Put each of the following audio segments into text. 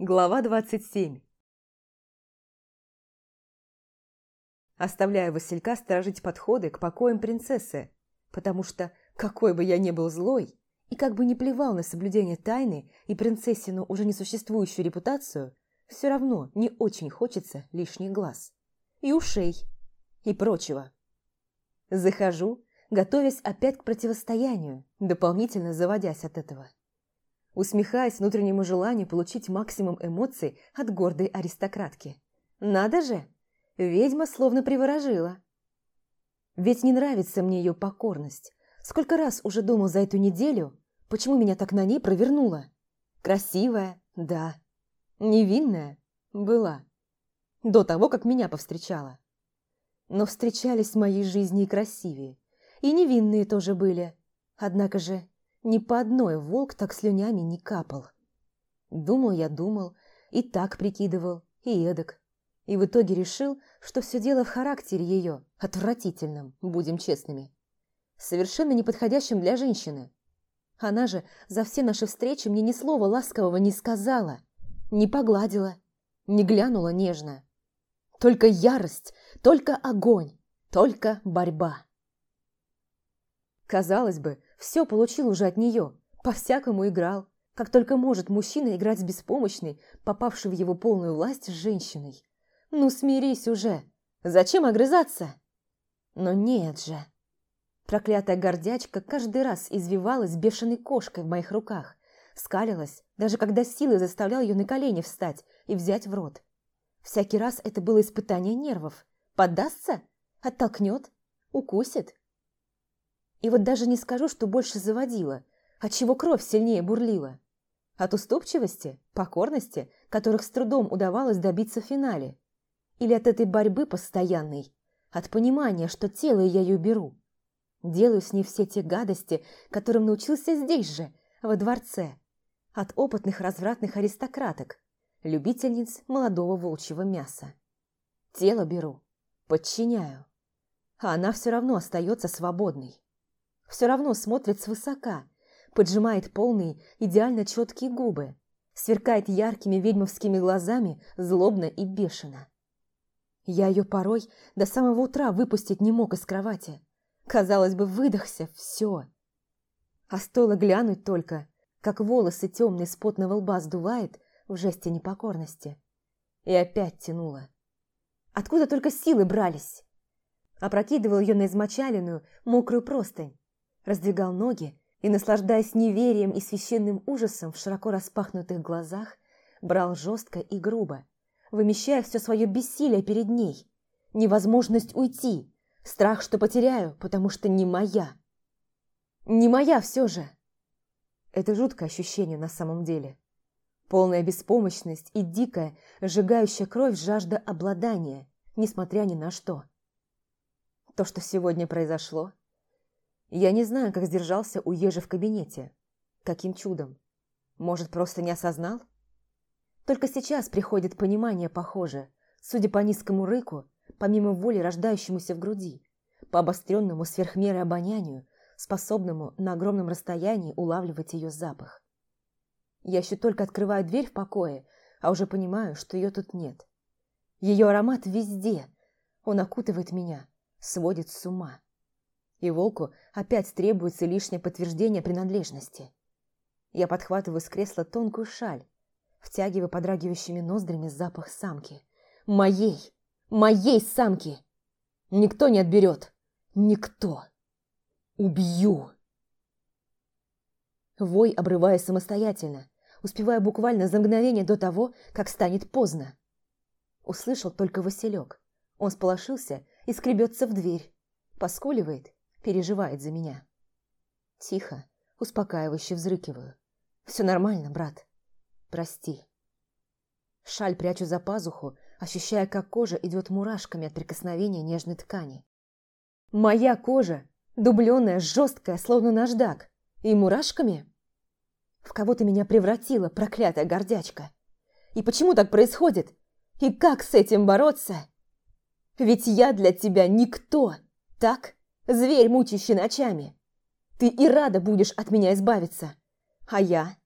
Глава 27 Оставляю Василька сторожить подходы к покоям принцессы, потому что, какой бы я ни был злой, и как бы не плевал на соблюдение тайны и принцессину уже несуществующую репутацию, все равно не очень хочется лишних глаз. И ушей, и прочего. Захожу, готовясь опять к противостоянию, дополнительно заводясь от этого. Усмехаясь внутреннему желанию получить максимум эмоций от гордой аристократки. Надо же! Ведьма словно приворожила. Ведь не нравится мне ее покорность. Сколько раз уже думал за эту неделю, почему меня так на ней провернуло. Красивая, да. Невинная, была. До того, как меня повстречала. Но встречались в моей жизни и красивее. И невинные тоже были. Однако же ни по одной волк так слюнями не капал. Думал я, думал, и так прикидывал, и эдак и в итоге решил, что все дело в характере ее, отвратительном, будем честными. Совершенно неподходящем для женщины. Она же за все наши встречи мне ни слова ласкового не сказала, не погладила, не глянула нежно. Только ярость, только огонь, только борьба. Казалось бы, все получил уже от нее, по-всякому играл, как только может мужчина играть с беспомощной, попавшей в его полную власть женщиной. Ну смирись уже! Зачем огрызаться? Но нет же. Проклятая гордячка каждый раз извивалась бешеной кошкой в моих руках, скалилась, даже когда силой заставлял ее на колени встать и взять в рот. Всякий раз это было испытание нервов. Поддастся? Оттолкнет? Укусит? И вот даже не скажу, что больше заводила, отчего кровь сильнее бурлила. От уступчивости, покорности, которых с трудом удавалось добиться в финале – или от этой борьбы постоянной, от понимания, что тело я ее беру. Делаю с ней все те гадости, которым научился здесь же, во дворце, от опытных развратных аристократок, любительниц молодого волчьего мяса. Тело беру, подчиняю, а она все равно остается свободной. Все равно смотрит свысока, поджимает полные, идеально четкие губы, сверкает яркими ведьмовскими глазами злобно и бешено. Я ее порой до самого утра выпустить не мог из кровати. Казалось бы, выдохся, все. А стоило глянуть только, как волосы темные с потного лба сдувает в жесте непокорности. И опять тянуло. Откуда только силы брались? Опрокидывал ее на измочаленную, мокрую простынь, раздвигал ноги и, наслаждаясь неверием и священным ужасом в широко распахнутых глазах, брал жестко и грубо, вымещая все свое бессилие перед ней. Невозможность уйти, страх, что потеряю, потому что не моя. Не моя все же. Это жуткое ощущение на самом деле. Полная беспомощность и дикая, сжигающая кровь жажда обладания, несмотря ни на что. То, что сегодня произошло, я не знаю, как сдержался у ежи в кабинете. Каким чудом? Может, просто не осознал? Только сейчас приходит понимание похоже, судя по низкому рыку, помимо воли рождающемуся в груди, по обостренному сверхмеры обонянию, способному на огромном расстоянии улавливать ее запах. Я еще только открываю дверь в покое, а уже понимаю, что ее тут нет. Ее аромат везде, он окутывает меня, сводит с ума. И волку опять требуется лишнее подтверждение принадлежности. Я подхватываю с кресла тонкую шаль, втягивая подрагивающими ноздрями запах самки. Моей! Моей самки! Никто не отберет! Никто! Убью! Вой обрывая самостоятельно, успевая буквально за мгновение до того, как станет поздно. Услышал только Василек. Он сполошился и скребется в дверь. Поскуливает, переживает за меня. Тихо, успокаивающе взрыкиваю. «Все нормально, брат. Прости. Шаль прячу за пазуху, ощущая, как кожа идет мурашками от прикосновения нежной ткани. Моя кожа, дубленная, жесткая, словно наждак, и мурашками? В кого ты меня превратила, проклятая гордячка? И почему так происходит? И как с этим бороться? Ведь я для тебя никто, так? Зверь, мучащий ночами. Ты и рада будешь от меня избавиться. А я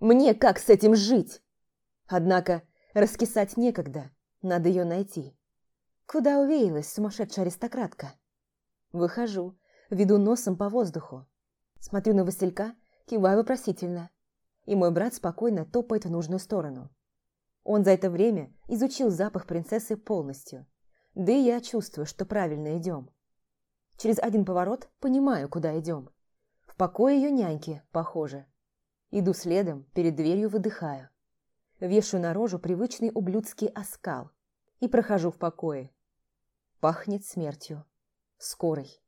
мне как с этим жить? Однако раскисать некогда, надо ее найти. Куда увеялась сумасшедшая аристократка? Выхожу, веду носом по воздуху. Смотрю на Василька, киваю вопросительно. И мой брат спокойно топает в нужную сторону. Он за это время изучил запах принцессы полностью. Да и я чувствую, что правильно идем. Через один поворот понимаю, куда идем. В покое ее няньки, похоже. Иду следом, перед дверью выдыхаю. Вешаю на рожу привычный ублюдский оскал и прохожу в покое. Пахнет смертью. Скорой.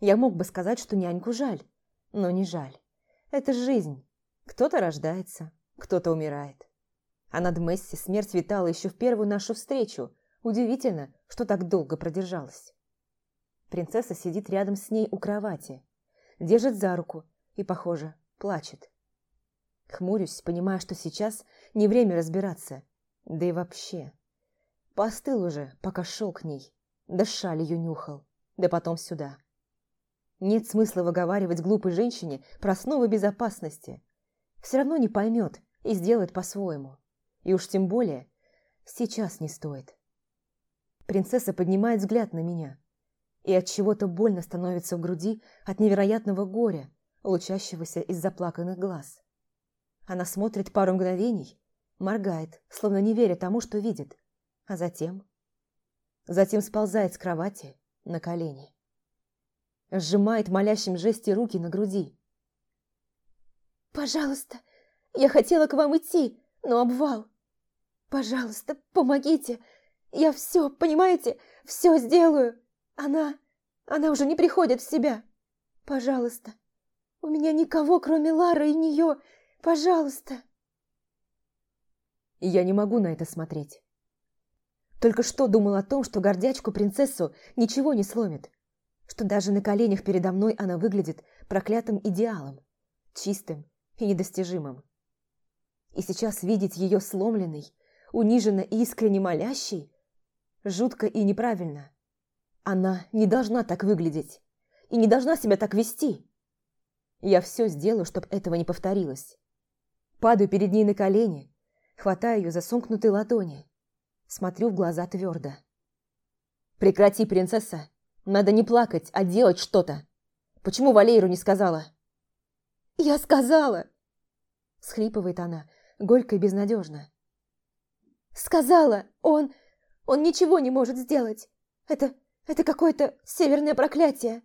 Я мог бы сказать, что няньку жаль, но не жаль. Это жизнь. Кто-то рождается, кто-то умирает. А над Месси смерть витала еще в первую нашу встречу. Удивительно, что так долго продержалась. Принцесса сидит рядом с ней у кровати, держит за руку и, похоже, плачет. Хмурюсь, понимая, что сейчас не время разбираться, да и вообще. Постыл уже, пока шел к ней, да шаль ее нюхал, да потом сюда. Нет смысла выговаривать глупой женщине про основы безопасности. Все равно не поймет и сделает по-своему. И уж тем более сейчас не стоит. Принцесса поднимает взгляд на меня, и от чего-то больно становится в груди от невероятного горя, лучащегося из заплаканных глаз. Она смотрит пару мгновений, моргает, словно не веря тому, что видит, а затем... Затем сползает с кровати на колени. Сжимает молящим жести руки на груди. «Пожалуйста, я хотела к вам идти, но обвал. Пожалуйста, помогите. Я все, понимаете, все сделаю. Она... она уже не приходит в себя. Пожалуйста. У меня никого, кроме Лары и нее. Пожалуйста. Я не могу на это смотреть. Только что думал о том, что гордячку-принцессу ничего не сломит. Что даже на коленях передо мной она выглядит проклятым идеалом. Чистым и недостижимым. И сейчас видеть ее сломленной, униженно и искренне молящей, жутко и неправильно. Она не должна так выглядеть и не должна себя так вести. Я все сделаю, чтобы этого не повторилось. Падаю перед ней на колени, хватаю ее за сомкнутые ладони, смотрю в глаза твердо. «Прекрати, принцесса! Надо не плакать, а делать что-то! Почему Валейру не сказала?» «Я сказала!» Схлипывает она, горько и безнадежно. «Сказала! Он... он ничего не может сделать! Это... это какое-то северное проклятие!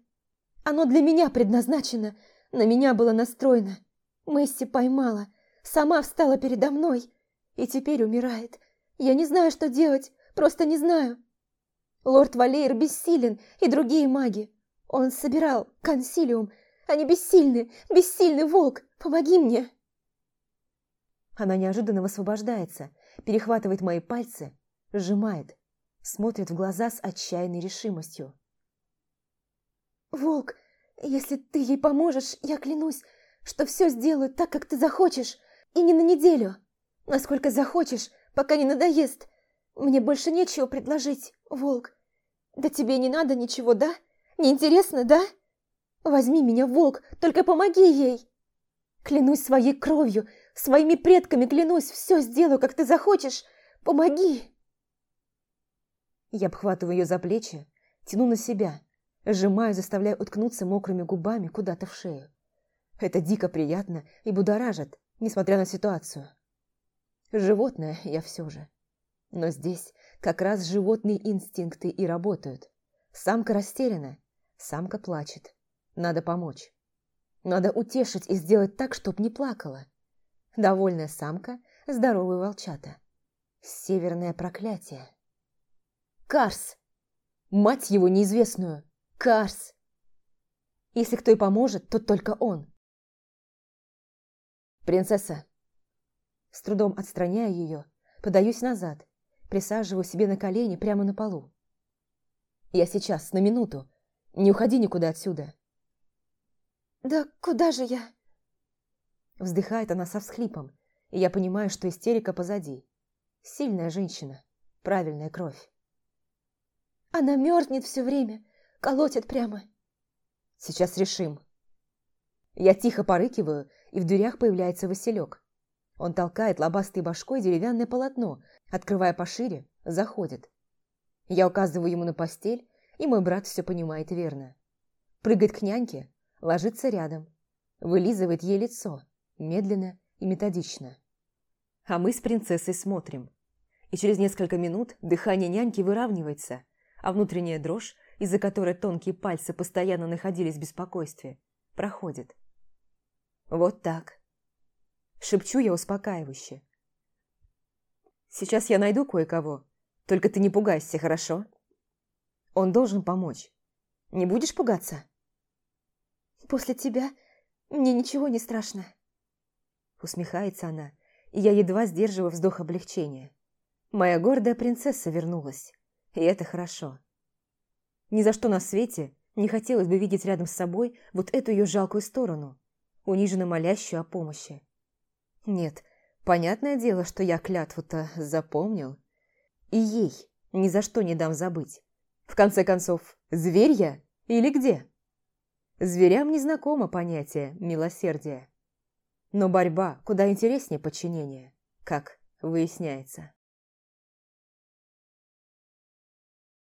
Оно для меня предназначено, на меня было настроено. Месси поймала, сама встала передо мной и теперь умирает. Я не знаю, что делать, просто не знаю. Лорд Валейр бессилен и другие маги. Он собирал консилиум. Они бессильны, бессильный волк. Помоги мне!» Она неожиданно высвобождается, перехватывает мои пальцы, сжимает, смотрит в глаза с отчаянной решимостью. «Волк, если ты ей поможешь, я клянусь, что все сделаю так, как ты захочешь, и не на неделю. Насколько захочешь, пока не надоест. Мне больше нечего предложить, Волк. Да тебе не надо ничего, да? Неинтересно, да? Возьми меня, Волк, только помоги ей. Клянусь своей кровью, Своими предками клянусь, все сделаю, как ты захочешь. Помоги!» Я обхватываю ее за плечи, тяну на себя, сжимаю, заставляя уткнуться мокрыми губами куда-то в шею. Это дико приятно и будоражит, несмотря на ситуацию. Животное я все же. Но здесь как раз животные инстинкты и работают. Самка растеряна, самка плачет. Надо помочь. Надо утешить и сделать так, чтоб не плакала. Довольная самка, здоровый волчата. Северное проклятие. Карс! Мать его неизвестную! Карс! Если кто и поможет, то только он. Принцесса. С трудом отстраняя ее, подаюсь назад, присаживаю себе на колени прямо на полу. Я сейчас, на минуту. Не уходи никуда отсюда. «Да куда же я?» Вздыхает она со всхлипом, и я понимаю, что истерика позади. Сильная женщина, правильная кровь. Она мерзнет все время, колотит прямо. Сейчас решим. Я тихо порыкиваю, и в дверях появляется Василек. Он толкает лобастой башкой деревянное полотно, открывая пошире, заходит. Я указываю ему на постель, и мой брат все понимает верно. Прыгает к няньке, ложится рядом, вылизывает ей лицо, медленно и методично. А мы с принцессой смотрим. И через несколько минут дыхание няньки выравнивается, а внутренняя дрожь, из-за которой тонкие пальцы постоянно находились в беспокойстве, проходит. Вот так. Шепчу я успокаивающе. Сейчас я найду кое-кого. Только ты не пугайся, хорошо? Он должен помочь. Не будешь пугаться? После тебя мне ничего не страшно. Усмехается она, и я едва сдерживаю вздох облегчения. Моя гордая принцесса вернулась, и это хорошо. Ни за что на свете не хотелось бы видеть рядом с собой вот эту ее жалкую сторону, униженно молящую о помощи. Нет, понятное дело, что я клятву-то запомнил. И ей ни за что не дам забыть. В конце концов, зверь я или где? Зверям не знакомо понятие милосердия. Но борьба куда интереснее подчинения, как выясняется.